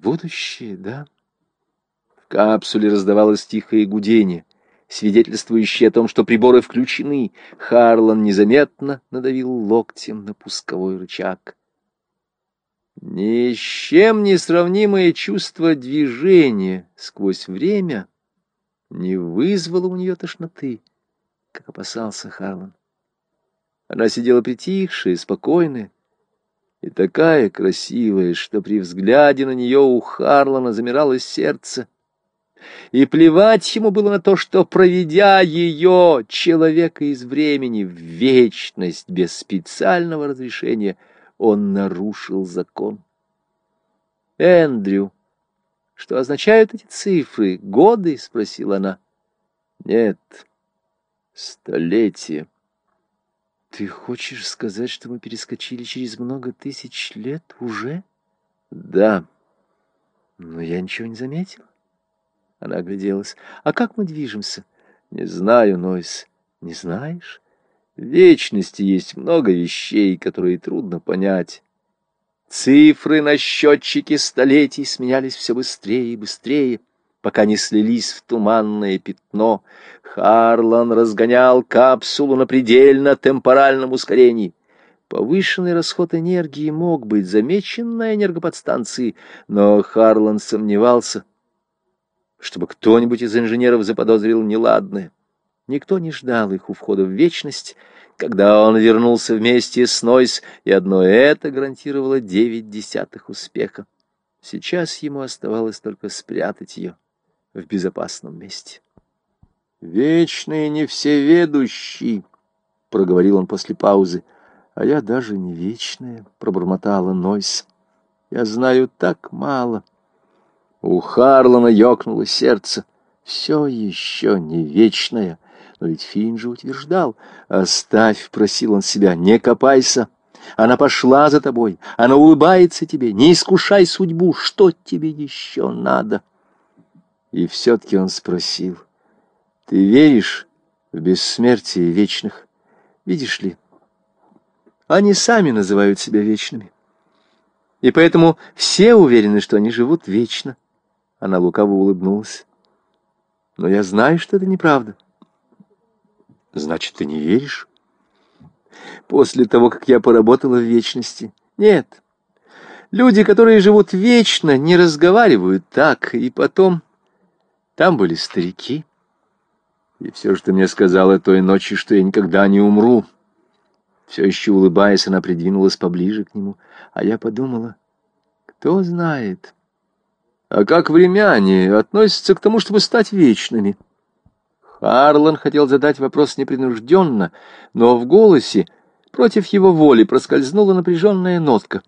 будущее, да? В капсуле раздавалось тихое гудение, свидетельствующее о том, что приборы включены. Харлан незаметно надавил локтем на пусковой рычаг. Ни с чем не сравнимое чувство движения сквозь время не вызвало у нее тошноты, как опасался Харлан. Она сидела притихшая, спокойная, и такая красивая, что при взгляде на нее у Харлана замирало сердце. И плевать ему было на то, что, проведя ее, человека из времени, в вечность без специального разрешения — он нарушил закон. «Эндрю, что означают эти цифры? Годы?» — спросила она. «Нет, столетие». «Ты хочешь сказать, что мы перескочили через много тысяч лет уже?» «Да». «Но я ничего не заметила». Она огляделась. «А как мы движемся?» «Не знаю, Нойс». «Не знаешь?» В вечности есть много вещей, которые трудно понять. Цифры на счетчике столетий сменялись все быстрее и быстрее, пока не слились в туманное пятно. Харлан разгонял капсулу на предельно темпоральном ускорении. Повышенный расход энергии мог быть замечен на энергоподстанции, но Харлан сомневался, чтобы кто-нибудь из инженеров заподозрил неладное. Никто не ждал их у входа в вечность, когда он вернулся вместе с Нойс, и одно это гарантировало девять десятых успеха. Сейчас ему оставалось только спрятать ее в безопасном месте. «Вечный не всеведущий», — проговорил он после паузы, — «а я даже не вечная», — пробормотала Нойс. «Я знаю так мало». У Харлана ёкнуло сердце. «Все еще не вечное». Но ведь Финн же утверждал. «Оставь», — просил он себя, — «не копайся». Она пошла за тобой, она улыбается тебе. Не искушай судьбу, что тебе еще надо? И все-таки он спросил, ты веришь в бессмертие вечных? Видишь ли, они сами называют себя вечными. И поэтому все уверены, что они живут вечно. Она лукаво улыбнулась. Но я знаю, что это неправда. Значит, ты не веришь? После того, как я поработала в вечности? Нет. Люди, которые живут вечно, не разговаривают так. И потом... Там были старики. И все, что мне сказала той ночи, что я никогда не умру. Все еще улыбаясь, она придвинулась поближе к нему. А я подумала, кто знает... А как времяне относятся к тому, чтобы стать вечными? Харлан хотел задать вопрос непринужденно, но в голосе против его воли проскользнула напряженная нотка.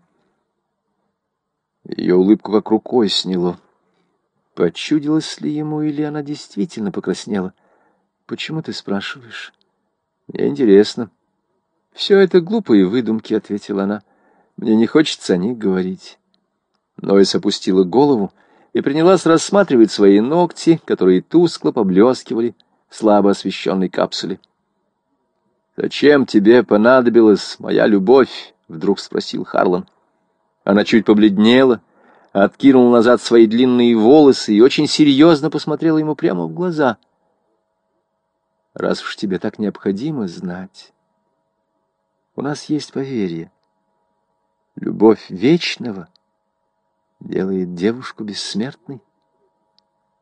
Ее улыбку как рукой сняло. Почудилось ли ему, или она действительно покраснела? «Почему ты спрашиваешь?» «Мне интересно». «Все это глупые выдумки», — ответила она. «Мне не хочется о них говорить». Нойс опустила голову и принялась рассматривать свои ногти, которые тускло поблескивали слабо освещенной капсуле. «Зачем тебе понадобилась моя любовь?» — вдруг спросил Харлан. Она чуть побледнела, откинула назад свои длинные волосы и очень серьезно посмотрела ему прямо в глаза. «Раз уж тебе так необходимо знать, у нас есть поверье. Любовь вечного делает девушку бессмертной».